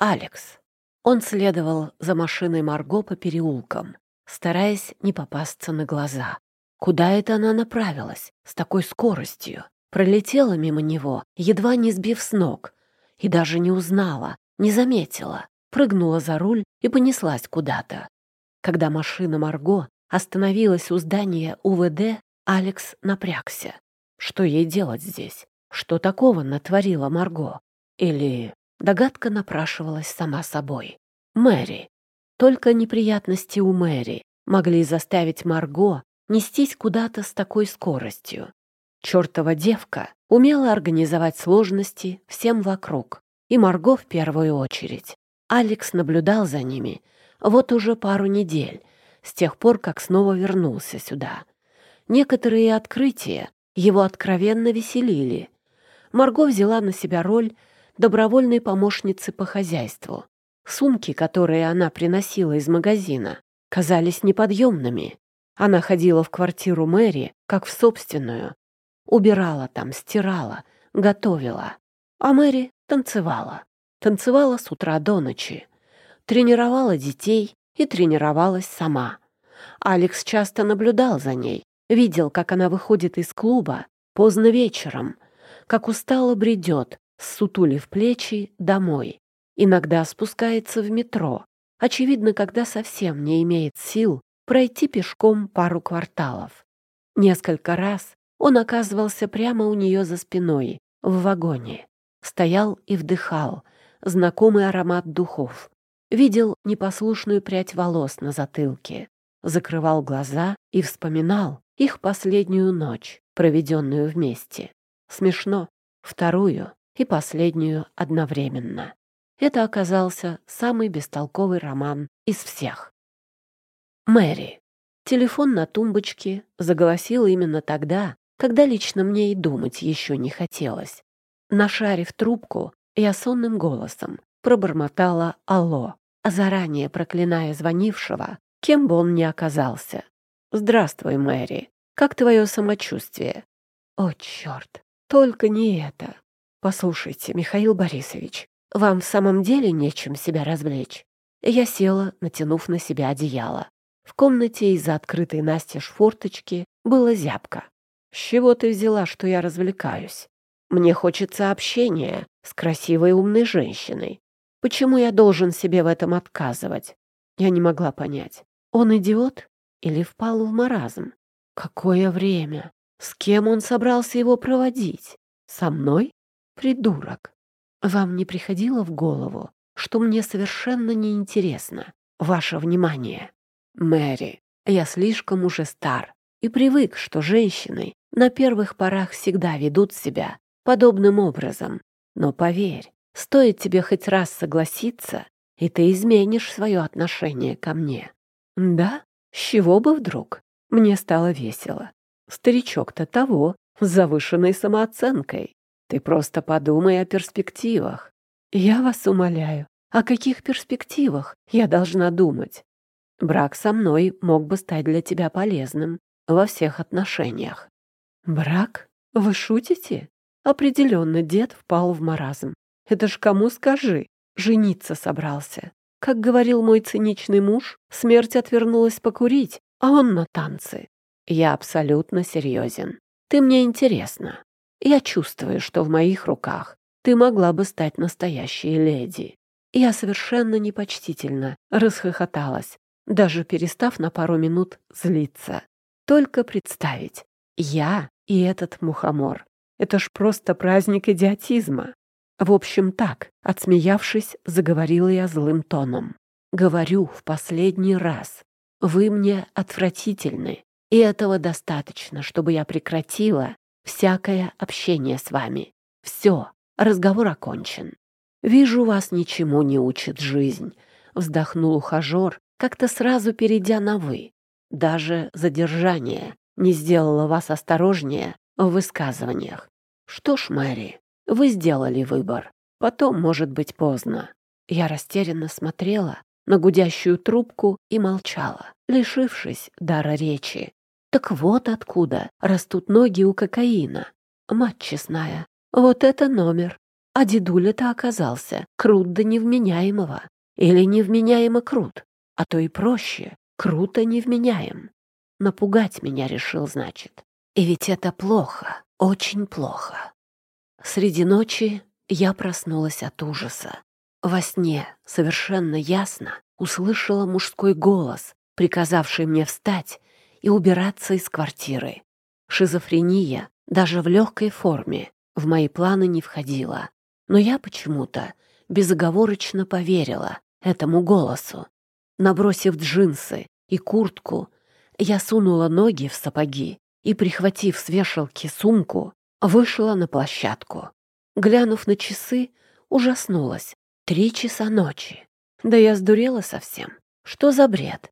Алекс. Он следовал за машиной Марго по переулкам, стараясь не попасться на глаза. Куда это она направилась с такой скоростью? Пролетела мимо него, едва не сбив с ног, и даже не узнала, не заметила, прыгнула за руль и понеслась куда-то. Когда машина Марго остановилась у здания УВД, Алекс напрягся. Что ей делать здесь? Что такого натворила Марго? Или догадка напрашивалась сама собой? Мэри. Только неприятности у Мэри могли заставить Марго нестись куда-то с такой скоростью. Чёртова девка умела организовать сложности всем вокруг, и Марго в первую очередь. Алекс наблюдал за ними вот уже пару недель, с тех пор, как снова вернулся сюда. Некоторые открытия его откровенно веселили. Марго взяла на себя роль добровольной помощницы по хозяйству. Сумки, которые она приносила из магазина, казались неподъемными. Она ходила в квартиру Мэри, как в собственную. Убирала там, стирала, готовила. А Мэри танцевала. Танцевала с утра до ночи. Тренировала детей и тренировалась сама. Алекс часто наблюдал за ней, видел, как она выходит из клуба поздно вечером, как устало бредет, сутулив плечи, домой. Иногда спускается в метро, очевидно, когда совсем не имеет сил пройти пешком пару кварталов. Несколько раз он оказывался прямо у нее за спиной, в вагоне. Стоял и вдыхал знакомый аромат духов. Видел непослушную прядь волос на затылке. Закрывал глаза и вспоминал их последнюю ночь, проведенную вместе. Смешно. Вторую и последнюю одновременно. Это оказался самый бестолковый роман из всех. Мэри. Телефон на тумбочке заголосил именно тогда, когда лично мне и думать еще не хотелось. Нашарив трубку, я сонным голосом пробормотала «Алло», заранее проклиная звонившего, кем бы он ни оказался. «Здравствуй, Мэри. Как твое самочувствие?» «О, черт! Только не это! Послушайте, Михаил Борисович, вам в самом деле нечем себя развлечь?» Я села, натянув на себя одеяло. В комнате из-за открытой настежь форточки было зябко. «С чего ты взяла, что я развлекаюсь? Мне хочется общения с красивой умной женщиной. Почему я должен себе в этом отказывать?» Я не могла понять. Он идиот или впал в маразм? Какое время? С кем он собрался его проводить? Со мной? Придурок. Вам не приходило в голову, что мне совершенно неинтересно ваше внимание? Мэри, я слишком уже стар и привык, что женщины на первых порах всегда ведут себя подобным образом. Но поверь, стоит тебе хоть раз согласиться, и ты изменишь свое отношение ко мне. Да? С чего бы вдруг? Мне стало весело. Старичок-то того, с завышенной самооценкой. Ты просто подумай о перспективах. Я вас умоляю, о каких перспективах я должна думать? Брак со мной мог бы стать для тебя полезным во всех отношениях. Брак? Вы шутите? Определенно дед впал в маразм. Это ж кому скажи? Жениться собрался. Как говорил мой циничный муж, смерть отвернулась покурить, а он на танцы. Я абсолютно серьезен. Ты мне интересна. Я чувствую, что в моих руках ты могла бы стать настоящей леди. Я совершенно непочтительно расхохоталась, даже перестав на пару минут злиться. Только представить, я и этот мухомор. Это ж просто праздник идиотизма. В общем, так, отсмеявшись, заговорила я злым тоном. Говорю в последний раз. Вы мне отвратительны, и этого достаточно, чтобы я прекратила всякое общение с вами. Все, разговор окончен. Вижу, вас ничему не учит жизнь, вздохнул ухажер, как-то сразу перейдя на «вы». Даже задержание не сделало вас осторожнее в высказываниях. Что ж, Мэри, вы сделали выбор. Потом может быть поздно. Я растерянно смотрела на гудящую трубку и молчала, лишившись дара речи. Так вот откуда растут ноги у кокаина. Мать честная, вот это номер. А дедуля-то оказался крут до невменяемого. Или невменяемо крут. А то и проще. Круто невменяем. Напугать меня решил, значит. И ведь это плохо, очень плохо. Среди ночи я проснулась от ужаса. Во сне совершенно ясно услышала мужской голос, приказавший мне встать и убираться из квартиры. Шизофрения даже в легкой форме в мои планы не входила. Но я почему-то безоговорочно поверила этому голосу. Набросив джинсы и куртку, я сунула ноги в сапоги и, прихватив с вешалки сумку, вышла на площадку. Глянув на часы, ужаснулась. Три часа ночи. Да я сдурела совсем. Что за бред?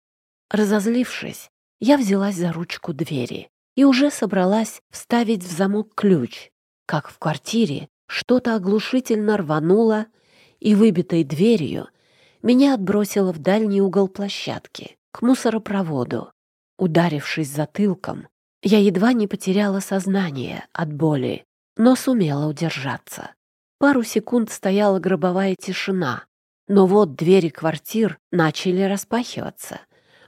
Разозлившись, я взялась за ручку двери и уже собралась вставить в замок ключ, как в квартире что-то оглушительно рвануло, и выбитой дверью меня отбросило в дальний угол площадки, к мусоропроводу. Ударившись затылком, я едва не потеряла сознание от боли, но сумела удержаться. Пару секунд стояла гробовая тишина, но вот двери квартир начали распахиваться.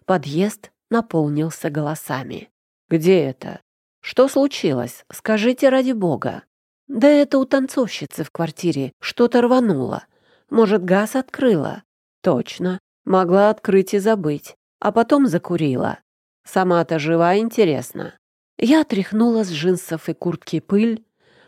Подъезд наполнился голосами. «Где это? Что случилось? Скажите ради бога». «Да это у танцовщицы в квартире что-то рвануло. Может, газ открыла?» «Точно. Могла открыть и забыть. А потом закурила. Сама-то жива, интересно». Я отряхнула с джинсов и куртки пыль,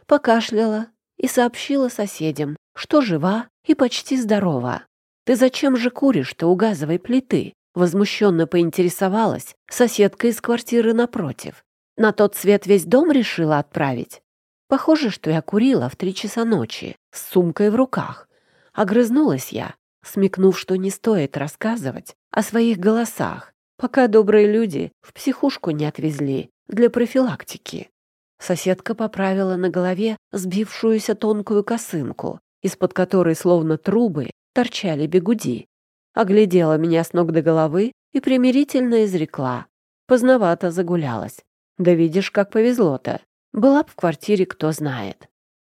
покашляла и сообщила соседям, что жива и почти здорова. «Ты зачем же куришь-то у газовой плиты?» Возмущенно поинтересовалась соседка из квартиры напротив. «На тот свет весь дом решила отправить?» Похоже, что я курила в три часа ночи с сумкой в руках. Огрызнулась я, смекнув, что не стоит рассказывать о своих голосах, пока добрые люди в психушку не отвезли для профилактики. Соседка поправила на голове сбившуюся тонкую косынку, из-под которой, словно трубы, торчали бегуди. Оглядела меня с ног до головы и примирительно изрекла. Поздновато загулялась. Да видишь, как повезло-то. Была б в квартире, кто знает.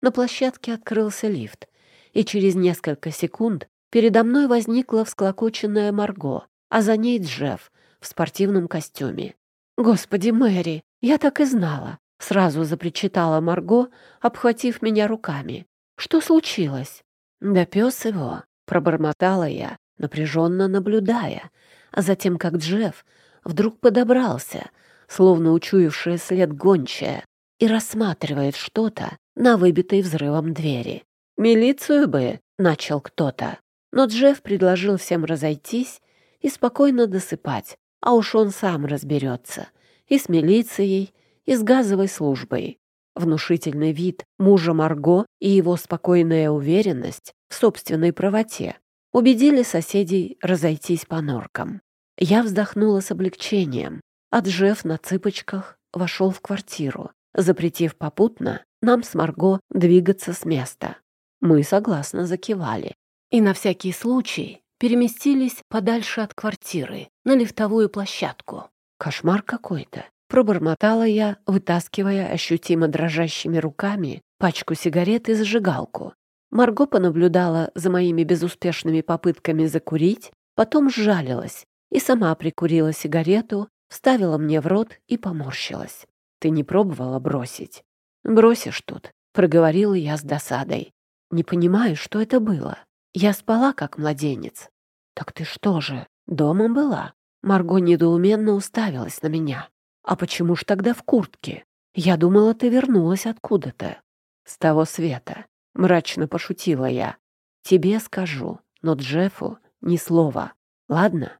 На площадке открылся лифт, и через несколько секунд передо мной возникла всклокоченная Марго, а за ней Джефф в спортивном костюме. «Господи, Мэри, я так и знала. Сразу запричитала Марго, обхватив меня руками. «Что случилось?» «Да пес его», — пробормотала я, напряженно наблюдая, а затем как Джефф вдруг подобрался, словно учуявшая след гончая, и рассматривает что-то на выбитой взрывом двери. «Милицию бы!» — начал кто-то. Но Джефф предложил всем разойтись и спокойно досыпать, а уж он сам разберется и с милицией, и с газовой службой. Внушительный вид мужа Марго и его спокойная уверенность в собственной правоте убедили соседей разойтись по норкам. Я вздохнула с облегчением, а на цыпочках вошел в квартиру, запретив попутно нам с Марго двигаться с места. Мы согласно закивали. И на всякий случай переместились подальше от квартиры, на лифтовую площадку. Кошмар какой-то. Пробормотала я, вытаскивая ощутимо дрожащими руками пачку сигарет и зажигалку. Марго понаблюдала за моими безуспешными попытками закурить, потом сжалилась и сама прикурила сигарету, вставила мне в рот и поморщилась. «Ты не пробовала бросить?» «Бросишь тут», — проговорила я с досадой. «Не понимаю, что это было. Я спала, как младенец». «Так ты что же, дома была?» Марго недоуменно уставилась на меня. «А почему ж тогда в куртке? Я думала, ты вернулась откуда-то». «С того света», — мрачно пошутила я. «Тебе скажу, но Джеффу ни слова. Ладно?»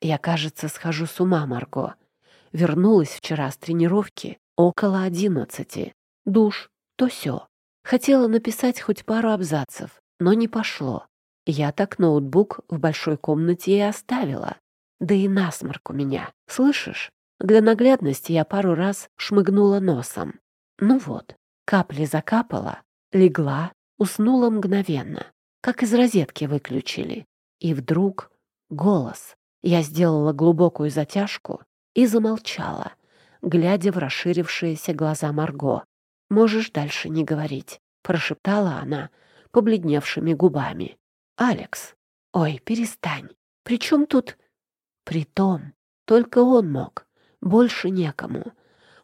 Я, кажется, схожу с ума, Марго. Вернулась вчера с тренировки около одиннадцати. Душ, то все. Хотела написать хоть пару абзацев, но не пошло. Я так ноутбук в большой комнате и оставила. Да и насморк у меня, слышишь? Для наглядности я пару раз шмыгнула носом. Ну вот, капли закапала, легла, уснула мгновенно, как из розетки выключили. И вдруг голос. Я сделала глубокую затяжку и замолчала, глядя в расширившиеся глаза Марго. «Можешь дальше не говорить», — прошептала она, побледневшими губами. «Алекс! Ой, перестань! При чем тут...» «Притом, только он мог. Больше некому.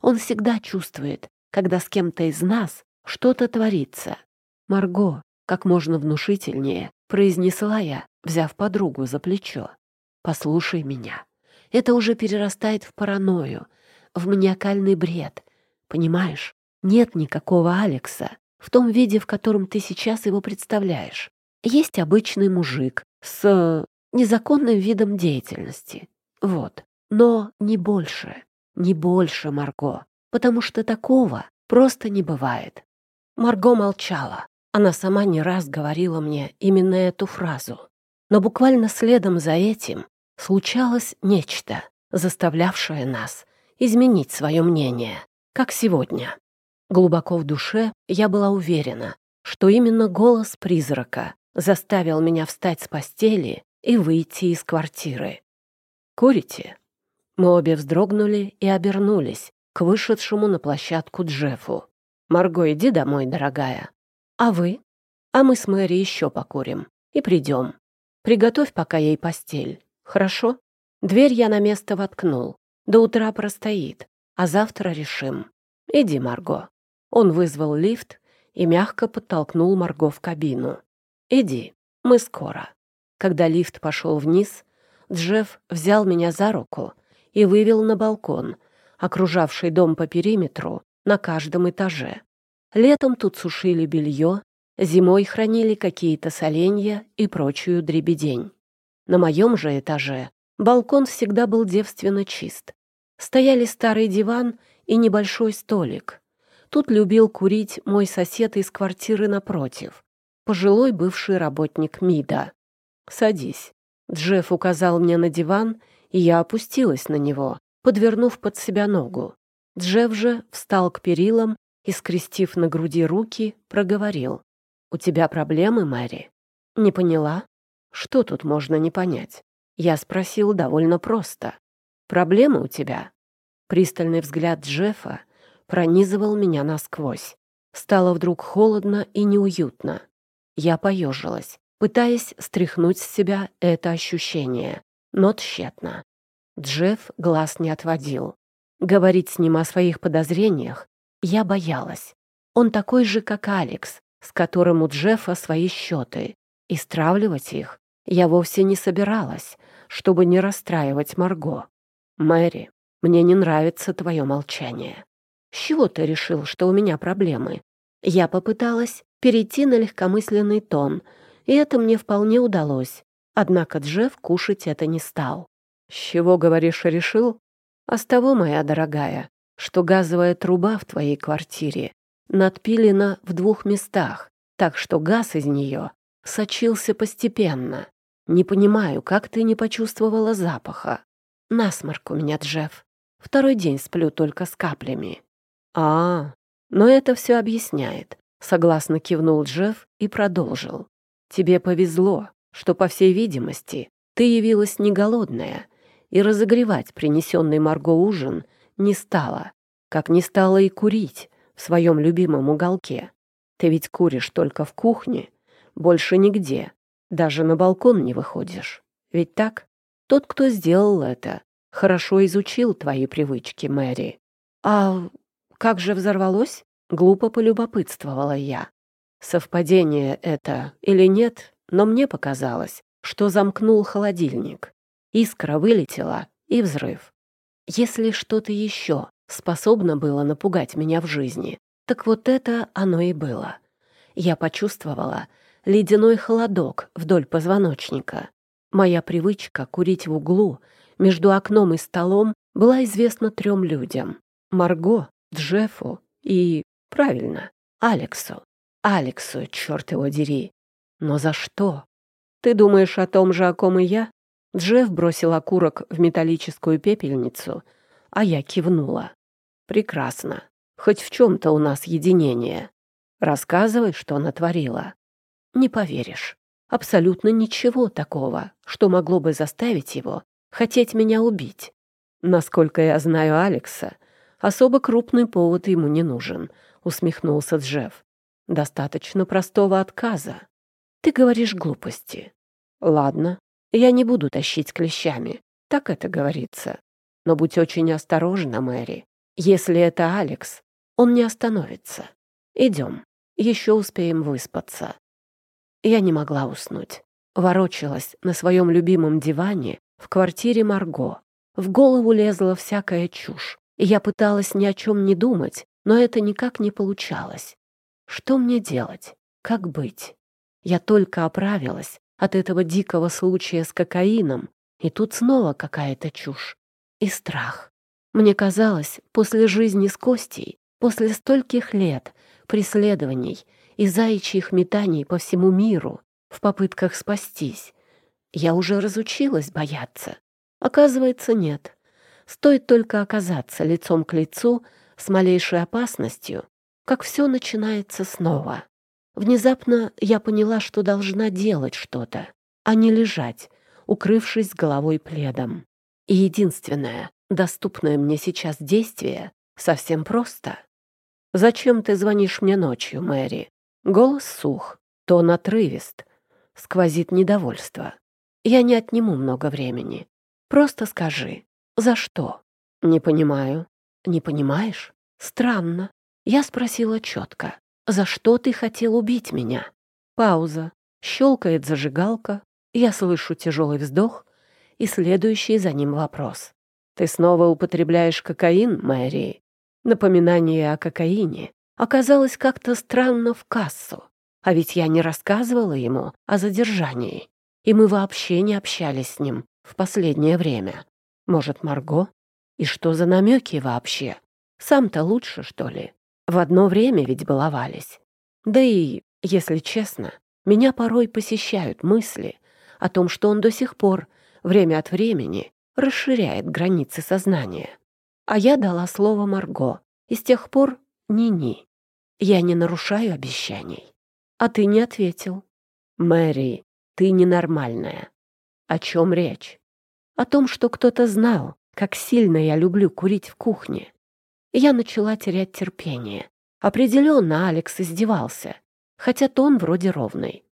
Он всегда чувствует, когда с кем-то из нас что-то творится. Марго, как можно внушительнее, произнесла я, взяв подругу за плечо. «Послушай меня. Это уже перерастает в паранойю, в маниакальный бред. Понимаешь, нет никакого Алекса в том виде, в котором ты сейчас его представляешь. Есть обычный мужик с э, незаконным видом деятельности. Вот. Но не больше. Не больше, Марго. Потому что такого просто не бывает. Марго молчала. Она сама не раз говорила мне именно эту фразу. Но буквально следом за этим случалось нечто, заставлявшее нас изменить свое мнение, как сегодня. Глубоко в душе я была уверена, что именно голос призрака заставил меня встать с постели и выйти из квартиры. «Курите?» Мы обе вздрогнули и обернулись к вышедшему на площадку Джеффу. «Марго, иди домой, дорогая». «А вы?» «А мы с Мэри еще покурим и придем. Приготовь пока ей постель, хорошо?» Дверь я на место воткнул. До утра простоит, а завтра решим. Иди, Марго. Он вызвал лифт и мягко подтолкнул Марго в кабину. «Иди, мы скоро». Когда лифт пошел вниз, Джефф взял меня за руку и вывел на балкон, окружавший дом по периметру на каждом этаже. Летом тут сушили белье, зимой хранили какие-то соленья и прочую дребедень. На моем же этаже балкон всегда был девственно чист. Стояли старый диван и небольшой столик. Тут любил курить мой сосед из квартиры напротив, пожилой бывший работник МИДа. «Садись». Джефф указал мне на диван, и я опустилась на него, подвернув под себя ногу. Джефф же встал к перилам и, скрестив на груди руки, проговорил. «У тебя проблемы, Мэри?» «Не поняла?» «Что тут можно не понять?» Я спросил довольно просто. «Проблемы у тебя?» Пристальный взгляд Джеффа пронизывал меня насквозь. Стало вдруг холодно и неуютно. Я поежилась, пытаясь стряхнуть с себя это ощущение, но тщетно. Джефф глаз не отводил. Говорить с ним о своих подозрениях я боялась. Он такой же, как Алекс, с которым у Джеффа свои счеты, и стравливать их я вовсе не собиралась, чтобы не расстраивать Марго. «Мэри, мне не нравится твое молчание. С чего ты решил, что у меня проблемы? Я попыталась перейти на легкомысленный тон, и это мне вполне удалось. Однако Джефф кушать это не стал. «С чего, говоришь, решил?» «А с того, моя дорогая, что газовая труба в твоей квартире надпилена в двух местах, так что газ из нее сочился постепенно. Не понимаю, как ты не почувствовала запаха. Насморк у меня, Джефф. Второй день сплю только с каплями. А, но это все объясняет. Согласно кивнул Джефф и продолжил. Тебе повезло, что, по всей видимости, ты явилась не голодная, и разогревать принесенный Марго ужин не стала, как не стала и курить в своем любимом уголке. Ты ведь куришь только в кухне, больше нигде, даже на балкон не выходишь. Ведь так? Тот, кто сделал это, хорошо изучил твои привычки, Мэри. А как же взорвалось? Глупо полюбопытствовала я. Совпадение это или нет, но мне показалось, что замкнул холодильник. Искра вылетела, и взрыв. Если что-то еще способно было напугать меня в жизни, так вот это оно и было. Я почувствовала ледяной холодок вдоль позвоночника. Моя привычка курить в углу между окном и столом была известна трем людям. Марго, Джеффу и, правильно, Алексу. Алексу, черт его дери. Но за что? Ты думаешь о том же, о ком и я? Джефф бросил окурок в металлическую пепельницу, а я кивнула. Прекрасно. Хоть в чем-то у нас единение. Рассказывай, что натворила. Не поверишь. Абсолютно ничего такого, что могло бы заставить его хотеть меня убить. Насколько я знаю Алекса, особо крупный повод ему не нужен, усмехнулся Джефф. Достаточно простого отказа. Ты говоришь глупости. Ладно, я не буду тащить клещами. Так это говорится. Но будь очень осторожна, Мэри. Если это Алекс, он не остановится. Идем, еще успеем выспаться. Я не могла уснуть. Ворочалась на своем любимом диване в квартире Марго. В голову лезла всякая чушь, и я пыталась ни о чем не думать, но это никак не получалось. Что мне делать? Как быть? Я только оправилась от этого дикого случая с кокаином, и тут снова какая-то чушь. И страх. Мне казалось, после жизни с Костей, после стольких лет преследований и заячьих метаний по всему миру в попытках спастись, я уже разучилась бояться. Оказывается, нет. Стоит только оказаться лицом к лицу с малейшей опасностью, как все начинается снова. Внезапно я поняла, что должна делать что-то, а не лежать, укрывшись головой пледом. И единственное, доступное мне сейчас действие, совсем просто. «Зачем ты звонишь мне ночью, Мэри?» Голос сух, тон отрывист, сквозит недовольство. Я не отниму много времени. Просто скажи, за что? Не понимаю. Не понимаешь? Странно. Я спросила четко. «За что ты хотел убить меня?» Пауза. Щелкает зажигалка. Я слышу тяжелый вздох и следующий за ним вопрос. «Ты снова употребляешь кокаин, Мэри?» Напоминание о кокаине оказалось как-то странно в кассу. А ведь я не рассказывала ему о задержании. И мы вообще не общались с ним в последнее время. Может, Марго? И что за намеки вообще? Сам-то лучше, что ли? В одно время ведь баловались. Да и, если честно, меня порой посещают мысли о том, что он до сих пор, время от времени, расширяет границы сознания. А я дала слово Марго, и с тех пор ни-ни. Я не нарушаю обещаний. А ты не ответил. Мэри, ты ненормальная. О чем речь? О том, что кто-то знал, как сильно я люблю курить в кухне, я начала терять терпение. Определенно Алекс издевался, хотя тон вроде ровный.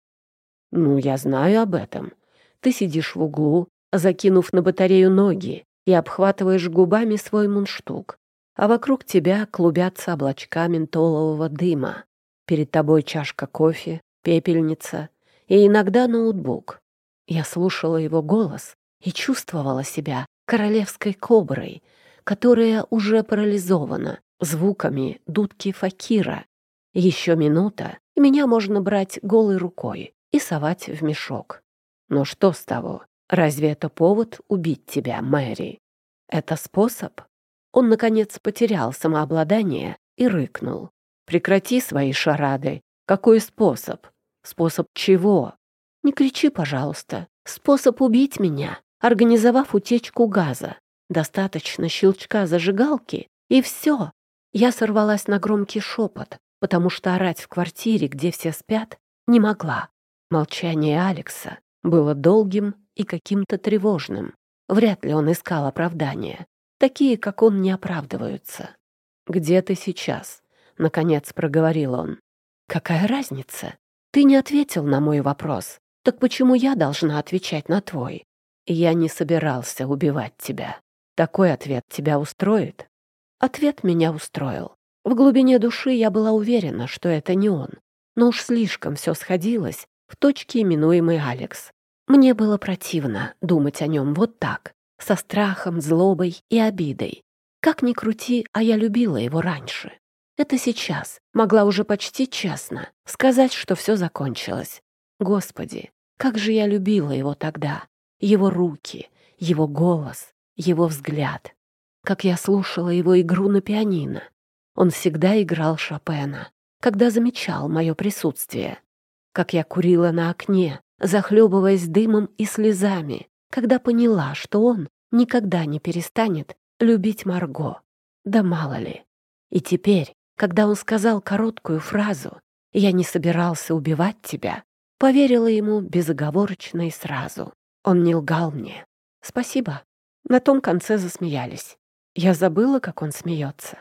«Ну, я знаю об этом. Ты сидишь в углу, закинув на батарею ноги и обхватываешь губами свой мундштук, а вокруг тебя клубятся облачка ментолового дыма. Перед тобой чашка кофе, пепельница и иногда ноутбук. Я слушала его голос и чувствовала себя королевской коброй, которая уже парализована звуками дудки факира. Еще минута, и меня можно брать голой рукой и совать в мешок. Но что с того? Разве это повод убить тебя, Мэри? Это способ? Он, наконец, потерял самообладание и рыкнул. Прекрати свои шарады. Какой способ? Способ чего? Не кричи, пожалуйста. Способ убить меня, организовав утечку газа. Достаточно щелчка зажигалки, и все. Я сорвалась на громкий шепот, потому что орать в квартире, где все спят, не могла. Молчание Алекса было долгим и каким-то тревожным. Вряд ли он искал оправдания. Такие, как он, не оправдываются. «Где ты сейчас?» — наконец проговорил он. «Какая разница? Ты не ответил на мой вопрос. Так почему я должна отвечать на твой? Я не собирался убивать тебя. Такой ответ тебя устроит? Ответ меня устроил. В глубине души я была уверена, что это не он. Но уж слишком все сходилось в точке, именуемой Алекс. Мне было противно думать о нем вот так, со страхом, злобой и обидой. Как ни крути, а я любила его раньше. Это сейчас, могла уже почти честно сказать, что все закончилось. Господи, как же я любила его тогда. Его руки, его голос, его взгляд. Как я слушала его игру на пианино. Он всегда играл Шопена, когда замечал мое присутствие. Как я курила на окне, захлебываясь дымом и слезами, когда поняла, что он никогда не перестанет любить Марго. Да мало ли. И теперь, когда он сказал короткую фразу «Я не собирался убивать тебя», поверила ему безоговорочно и сразу. Он не лгал мне. «Спасибо», на том конце засмеялись. Я забыла, как он смеется.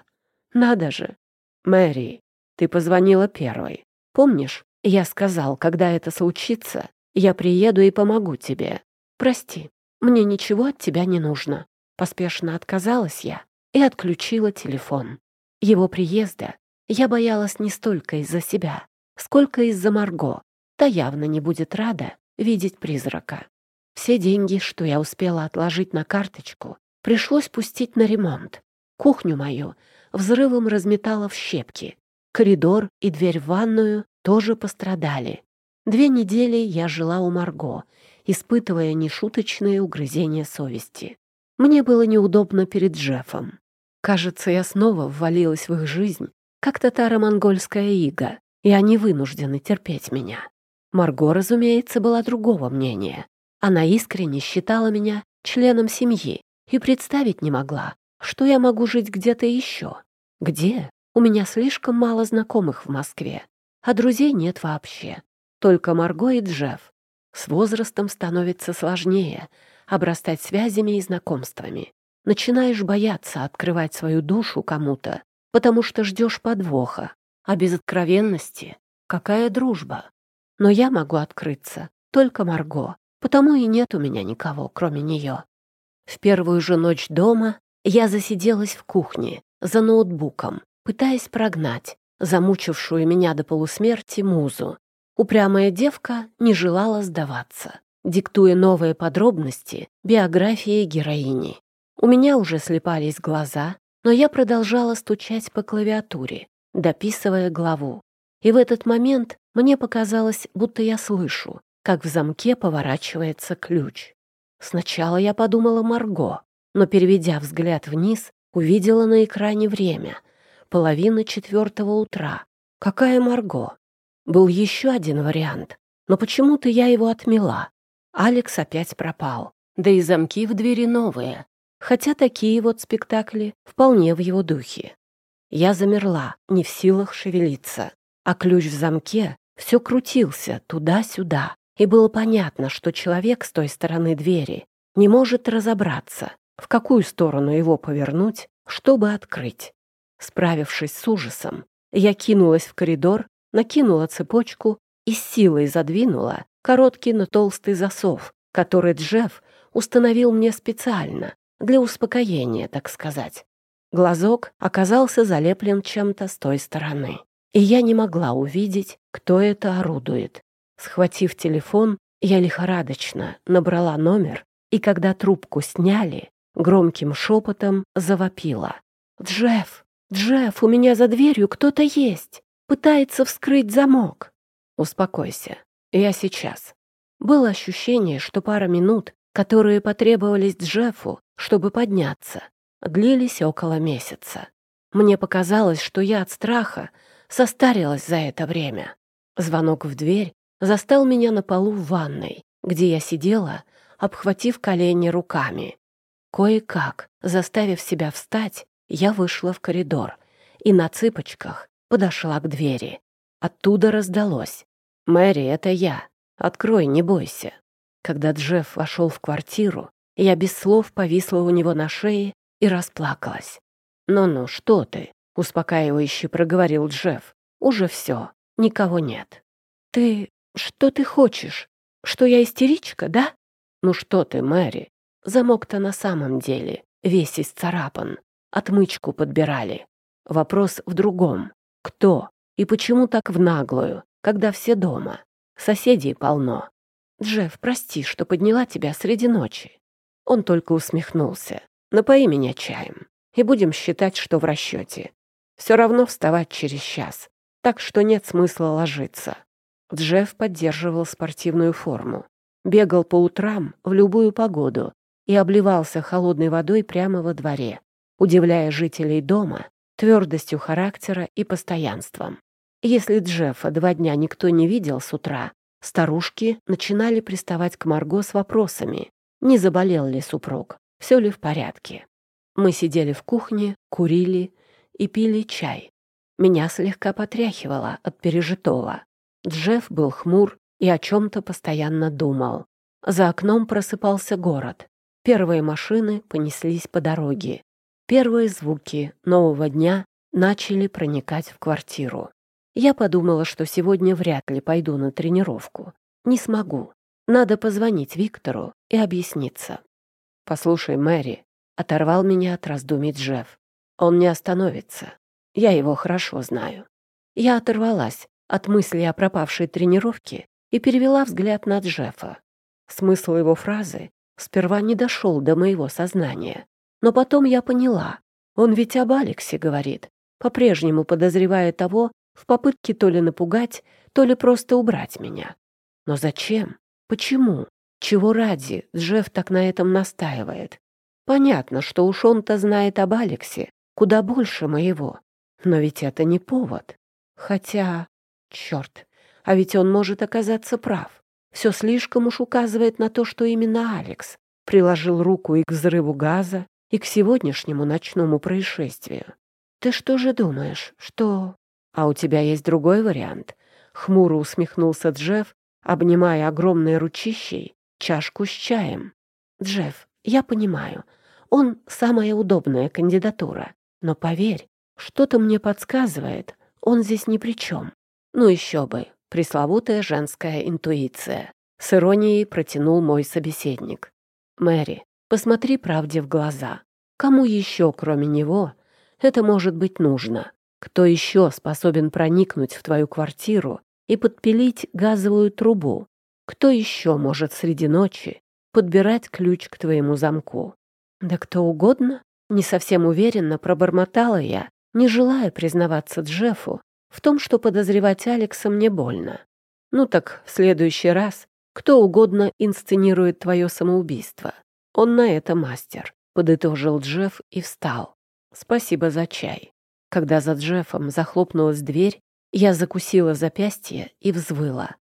Надо же. Мэри, ты позвонила первой. Помнишь, я сказал, когда это случится, я приеду и помогу тебе. Прости, мне ничего от тебя не нужно». Поспешно отказалась я и отключила телефон. Его приезда я боялась не столько из-за себя, сколько из-за Марго. Та явно не будет рада видеть призрака. Все деньги, что я успела отложить на карточку, пришлось пустить на ремонт. Кухню мою взрывом разметало в щепки. Коридор и дверь в ванную тоже пострадали. Две недели я жила у Марго, испытывая нешуточные угрызения совести. Мне было неудобно перед Джеффом. Кажется, я снова ввалилась в их жизнь, как татаро-монгольская ига, и они вынуждены терпеть меня. Марго, разумеется, была другого мнения. Она искренне считала меня членом семьи и представить не могла, что я могу жить где-то еще. Где? У меня слишком мало знакомых в Москве, а друзей нет вообще. Только Марго и Джефф. С возрастом становится сложнее обрастать связями и знакомствами. Начинаешь бояться открывать свою душу кому-то, потому что ждешь подвоха. А без откровенности какая дружба? Но я могу открыться, только Марго, потому и нет у меня никого, кроме нее. В первую же ночь дома я засиделась в кухне за ноутбуком, пытаясь прогнать замучившую меня до полусмерти музу. Упрямая девка не желала сдаваться, диктуя новые подробности биографии героини. У меня уже слепались глаза, но я продолжала стучать по клавиатуре, дописывая главу. И в этот момент мне показалось, будто я слышу, как в замке поворачивается ключ. Сначала я подумала Марго, но, переведя взгляд вниз, увидела на экране время. Половина четвертого утра. Какая Марго? Был еще один вариант, но почему-то я его отмела. Алекс опять пропал. Да и замки в двери новые хотя такие вот спектакли вполне в его духе. Я замерла, не в силах шевелиться, а ключ в замке все крутился туда-сюда, и было понятно, что человек с той стороны двери не может разобраться, в какую сторону его повернуть, чтобы открыть. Справившись с ужасом, я кинулась в коридор, накинула цепочку и с силой задвинула короткий, но толстый засов, который Джефф установил мне специально, для успокоения, так сказать. Глазок оказался залеплен чем-то с той стороны, и я не могла увидеть, кто это орудует. Схватив телефон, я лихорадочно набрала номер, и когда трубку сняли, громким шепотом завопила. «Джефф! Джефф, у меня за дверью кто-то есть! Пытается вскрыть замок!» «Успокойся, я сейчас». Было ощущение, что пара минут, которые потребовались Джеффу, чтобы подняться, длились около месяца. Мне показалось, что я от страха состарилась за это время. Звонок в дверь застал меня на полу в ванной, где я сидела, обхватив колени руками. Кое-как, заставив себя встать, я вышла в коридор и на цыпочках подошла к двери. Оттуда раздалось. «Мэри, это я. Открой, не бойся». Когда Джефф вошел в квартиру, я без слов повисла у него на шее и расплакалась. «Ну-ну, что ты?» — успокаивающе проговорил Джефф. «Уже все, никого нет». «Ты... что ты хочешь? Что я истеричка, да?» «Ну что ты, Мэри? Замок-то на самом деле весь исцарапан. Отмычку подбирали. Вопрос в другом. Кто и почему так в наглую, когда все дома? Соседей полно. Джефф, прости, что подняла тебя среди ночи. Он только усмехнулся. «Напои меня чаем, и будем считать, что в расчете. Все равно вставать через час, так что нет смысла ложиться». Джефф поддерживал спортивную форму, бегал по утрам в любую погоду и обливался холодной водой прямо во дворе, удивляя жителей дома твердостью характера и постоянством. Если Джеффа два дня никто не видел с утра, старушки начинали приставать к Марго с вопросами, не заболел ли супруг, все ли в порядке. Мы сидели в кухне, курили и пили чай. Меня слегка потряхивало от пережитого. Джефф был хмур и о чем-то постоянно думал. За окном просыпался город. Первые машины понеслись по дороге. Первые звуки нового дня начали проникать в квартиру. Я подумала, что сегодня вряд ли пойду на тренировку. Не смогу. Надо позвонить Виктору и объясниться. «Послушай, Мэри», — оторвал меня от раздумий Джефф. «Он не остановится. Я его хорошо знаю». Я оторвалась от мысли о пропавшей тренировке и перевела взгляд на Джеффа. Смысл его фразы сперва не дошел до моего сознания, но потом я поняла. Он ведь об Алексе говорит, по-прежнему подозревая того, в попытке то ли напугать, то ли просто убрать меня. Но зачем? Почему? Чего ради Джефф так на этом настаивает? Понятно, что уж он-то знает об Алексе куда больше моего. Но ведь это не повод. Хотя, черт, а ведь он может оказаться прав. Все слишком уж указывает на то, что именно Алекс приложил руку и к взрыву газа, и к сегодняшнему ночному происшествию. Ты что же думаешь, что... «А у тебя есть другой вариант?» — хмуро усмехнулся Джефф, обнимая огромной ручищей чашку с чаем. «Джефф, я понимаю, он самая удобная кандидатура, но поверь, что-то мне подсказывает, он здесь ни при чем. Ну еще бы, пресловутая женская интуиция». С иронией протянул мой собеседник. «Мэри, посмотри правде в глаза. Кому еще, кроме него, это может быть нужно?» Кто еще способен проникнуть в твою квартиру и подпилить газовую трубу? Кто еще может среди ночи подбирать ключ к твоему замку? Да кто угодно, не совсем уверенно пробормотала я, не желая признаваться Джеффу в том, что подозревать Алекса мне больно. Ну так в следующий раз кто угодно инсценирует твое самоубийство. Он на это мастер, подытожил Джефф и встал. Спасибо за чай. Когда за Джеффом захлопнулась дверь, я закусила запястье и взвыла.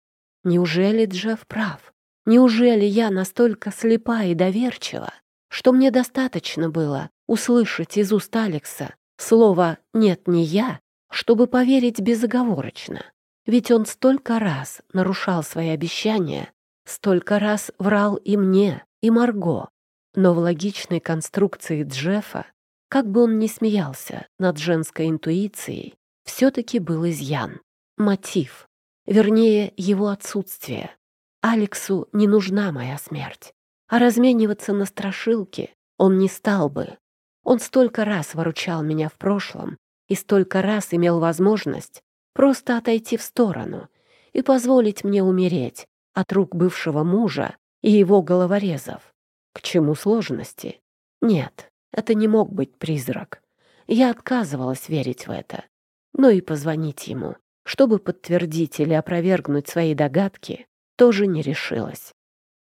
Неужели Джефф прав? Неужели я настолько слепа и доверчива, что мне достаточно было услышать из уст Алекса слово «нет, не я», чтобы поверить безоговорочно? Ведь он столько раз нарушал свои обещания, столько раз врал и мне, и Марго. Но в логичной конструкции Джеффа как бы он ни смеялся над женской интуицией, все-таки был изъян. Мотив. Вернее, его отсутствие. Алексу не нужна моя смерть. А размениваться на страшилки он не стал бы. Он столько раз выручал меня в прошлом и столько раз имел возможность просто отойти в сторону и позволить мне умереть от рук бывшего мужа и его головорезов. К чему сложности? Нет, это не мог быть призрак. Я отказывалась верить в это. Но и позвонить ему, чтобы подтвердить или опровергнуть свои догадки, тоже не решилась.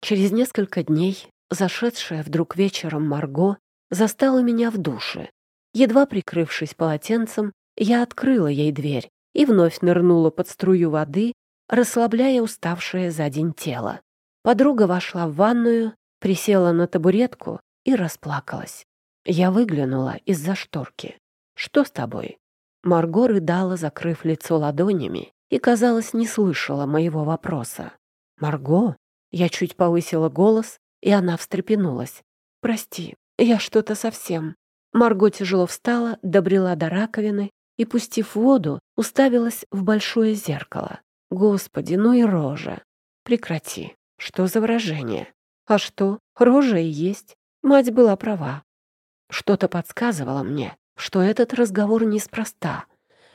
Через несколько дней зашедшая вдруг вечером Марго застала меня в душе. Едва прикрывшись полотенцем, я открыла ей дверь и вновь нырнула под струю воды, расслабляя уставшее за день тело. Подруга вошла в ванную, присела на табуретку и расплакалась. Я выглянула из-за шторки. «Что с тобой?» Марго рыдала, закрыв лицо ладонями, и, казалось, не слышала моего вопроса. «Марго?» Я чуть повысила голос, и она встрепенулась. «Прости, я что-то совсем». Марго тяжело встала, добрела до раковины и, пустив воду, уставилась в большое зеркало. «Господи, ну и рожа!» «Прекрати. Что за выражение?» «А что? Рожа и есть. Мать была права. Что-то подсказывало мне, что этот разговор неспроста.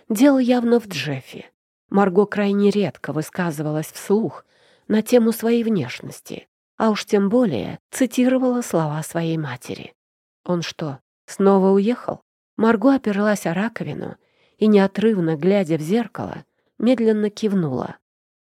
Дело явно в Джеффе. Марго крайне редко высказывалась вслух на тему своей внешности, а уж тем более цитировала слова своей матери. Он что, снова уехал? Марго оперлась о раковину и, неотрывно глядя в зеркало, медленно кивнула.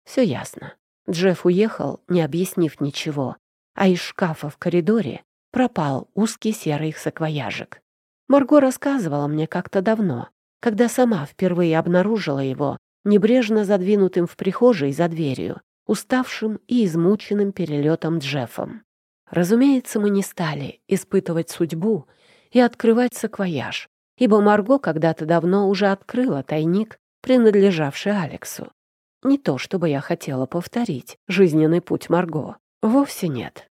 Все ясно. Джефф уехал, не объяснив ничего, а из шкафа в коридоре пропал узкий серый саквояжик. Марго рассказывала мне как-то давно, когда сама впервые обнаружила его небрежно задвинутым в прихожей за дверью, уставшим и измученным перелетом Джеффом. Разумеется, мы не стали испытывать судьбу и открывать саквояж, ибо Марго когда-то давно уже открыла тайник, принадлежавший Алексу. Не то, чтобы я хотела повторить жизненный путь Марго. Вовсе нет.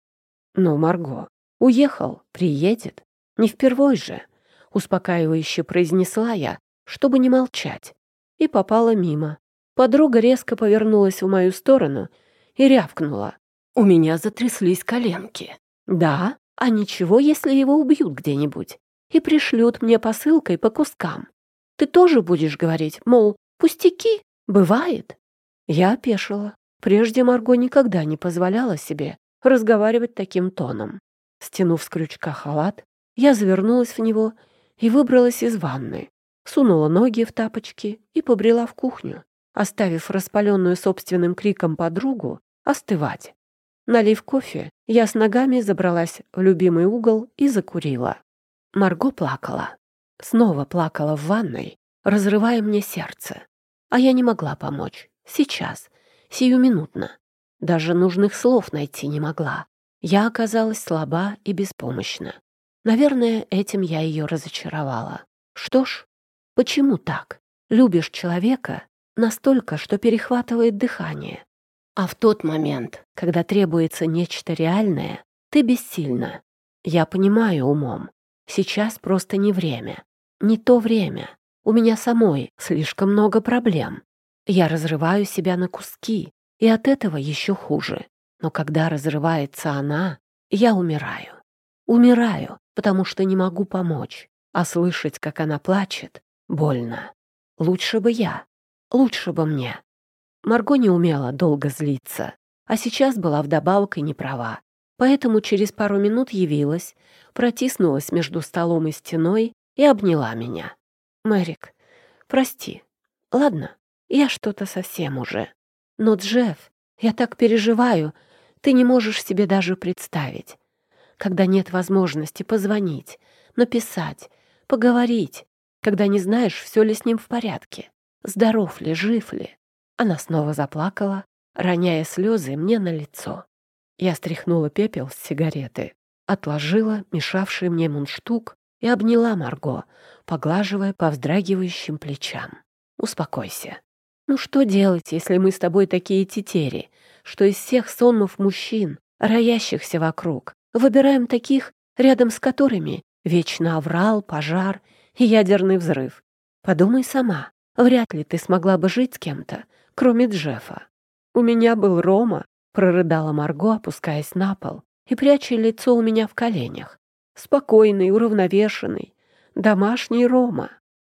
Но Марго Уехал, приедет. Не впервой же, успокаивающе произнесла я, чтобы не молчать, и попала мимо, Подруга резко повернулась в мою сторону и рявкнула. У меня затряслись коленки. Да, а ничего, если его убьют где-нибудь и пришлют мне посылкой по кускам. Ты тоже будешь говорить, мол, пустяки, бывает? Я опешила. Прежде Марго никогда не позволяла себе разговаривать таким тоном. Стянув с крючка халат, я завернулась в него и выбралась из ванны, сунула ноги в тапочки и побрела в кухню, оставив распаленную собственным криком подругу остывать. Налив кофе, я с ногами забралась в любимый угол и закурила. Марго плакала. Снова плакала в ванной, разрывая мне сердце. А я не могла помочь. Сейчас, сиюминутно. Даже нужных слов найти не могла. Я оказалась слаба и беспомощна. Наверное, этим я ее разочаровала. Что ж, почему так? Любишь человека настолько, что перехватывает дыхание. А в тот момент, когда требуется нечто реальное, ты бессильна. Я понимаю умом. Сейчас просто не время. Не то время. У меня самой слишком много проблем. Я разрываю себя на куски, и от этого еще хуже. Но когда разрывается она, я умираю. Умираю, потому что не могу помочь. А слышать, как она плачет, больно. Лучше бы я. Лучше бы мне. Марго не умела долго злиться, а сейчас была вдобавок и не права. Поэтому через пару минут явилась, протиснулась между столом и стеной и обняла меня. «Мэрик, прости. Ладно, я что-то совсем уже. Но, Джефф, я так переживаю, ты не можешь себе даже представить. Когда нет возможности позвонить, написать, поговорить, когда не знаешь, все ли с ним в порядке, здоров ли, жив ли. Она снова заплакала, роняя слезы мне на лицо. Я стряхнула пепел с сигареты, отложила мешавший мне мундштук и обняла Марго, поглаживая по вздрагивающим плечам. «Успокойся. Ну что делать, если мы с тобой такие тетери, что из всех сонмов мужчин, роящихся вокруг, выбираем таких, рядом с которыми вечно оврал, пожар и ядерный взрыв? Подумай сама, вряд ли ты смогла бы жить с кем-то, кроме Джеффа. У меня был Рома, прорыдала Марго, опускаясь на пол и пряча лицо у меня в коленях. Спокойный, уравновешенный, домашний Рома.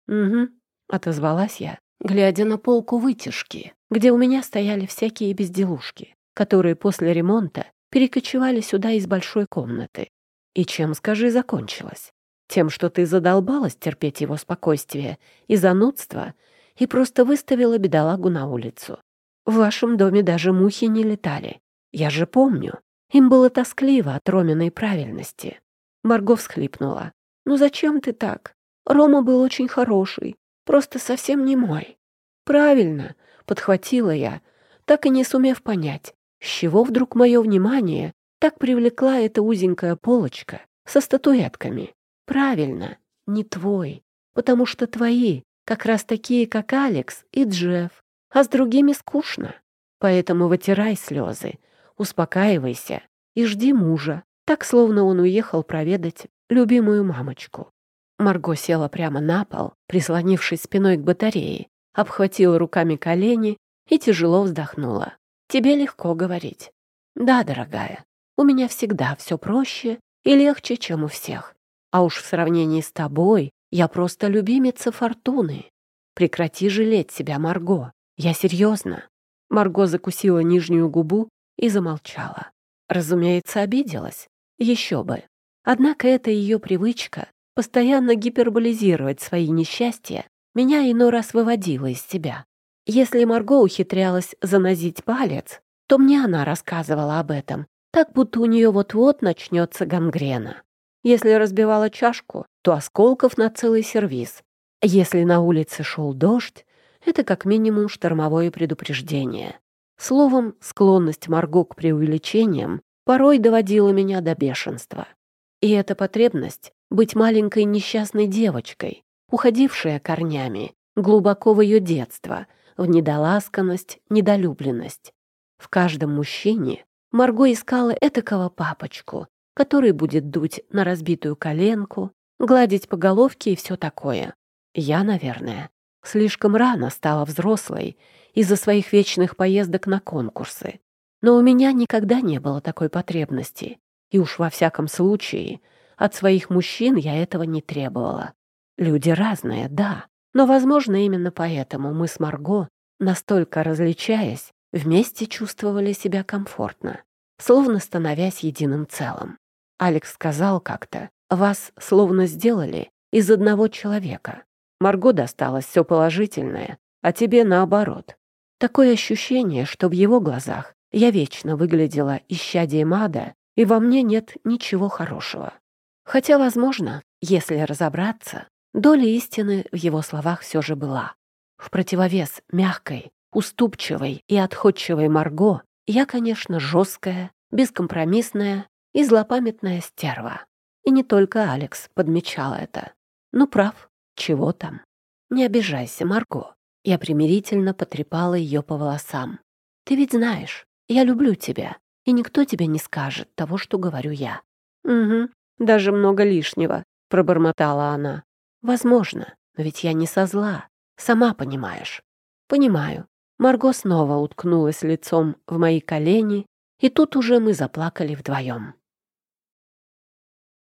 Угу, отозвалась я, глядя на полку вытяжки, где у меня стояли всякие безделушки, которые после ремонта перекочевали сюда из большой комнаты. И чем, скажи, закончилось? Тем, что ты задолбалась терпеть его спокойствие и занудство и просто выставила бедолагу на улицу. В вашем доме даже мухи не летали. Я же помню. Им было тоскливо от Роминой правильности. Марго всхлипнула. «Ну зачем ты так? Рома был очень хороший, просто совсем не мой». «Правильно», — подхватила я, так и не сумев понять, с чего вдруг мое внимание так привлекла эта узенькая полочка со статуэтками. «Правильно, не твой, потому что твои как раз такие, как Алекс и Джефф, а с другими скучно. Поэтому вытирай слезы, успокаивайся и жди мужа, так словно он уехал проведать любимую мамочку. Марго села прямо на пол, прислонившись спиной к батарее, обхватила руками колени и тяжело вздохнула. «Тебе легко говорить». «Да, дорогая, у меня всегда все проще и легче, чем у всех. А уж в сравнении с тобой я просто любимица фортуны. Прекрати жалеть себя, Марго. Я серьезно. Марго закусила нижнюю губу и замолчала. Разумеется, обиделась. Еще бы. Однако эта ее привычка постоянно гиперболизировать свои несчастья меня иной раз выводила из себя. Если Марго ухитрялась занозить палец, то мне она рассказывала об этом, так будто у нее вот-вот начнется гангрена. Если разбивала чашку, то осколков на целый сервиз. Если на улице шел дождь, это как минимум штормовое предупреждение. Словом, склонность Марго к преувеличениям порой доводила меня до бешенства. И эта потребность быть маленькой несчастной девочкой, уходившая корнями глубоко в ее детство, в недоласканность, недолюбленность. В каждом мужчине Марго искала этакого папочку, который будет дуть на разбитую коленку, гладить по головке и все такое. Я, наверное, Слишком рано стала взрослой из-за своих вечных поездок на конкурсы. Но у меня никогда не было такой потребности. И уж во всяком случае от своих мужчин я этого не требовала. Люди разные, да, но, возможно, именно поэтому мы с Марго, настолько различаясь, вместе чувствовали себя комфортно, словно становясь единым целым. Алекс сказал как-то, вас словно сделали из одного человека. Марго досталось все положительное, а тебе наоборот. Такое ощущение, что в его глазах я вечно выглядела исчадием ада, и во мне нет ничего хорошего. Хотя, возможно, если разобраться, доля истины в его словах все же была. В противовес мягкой, уступчивой и отходчивой Марго я, конечно, жесткая, бескомпромиссная и злопамятная стерва. И не только Алекс подмечал это. Ну, прав, чего там. Не обижайся, Марго. Я примирительно потрепала ее по волосам. Ты ведь знаешь, я люблю тебя, и никто тебе не скажет того, что говорю я. Угу, даже много лишнего, пробормотала она. Возможно, но ведь я не со зла, сама понимаешь. Понимаю. Марго снова уткнулась лицом в мои колени, и тут уже мы заплакали вдвоем.